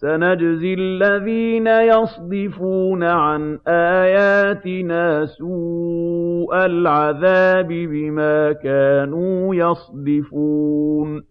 سَنَجْزِي الَّذِينَ يَصْدِفُونَ عَنْ آيَاتِنَا سُوءَ الْعَذَابِ بِمَا كَانُوا يَصْدِفُونَ.